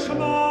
Schmal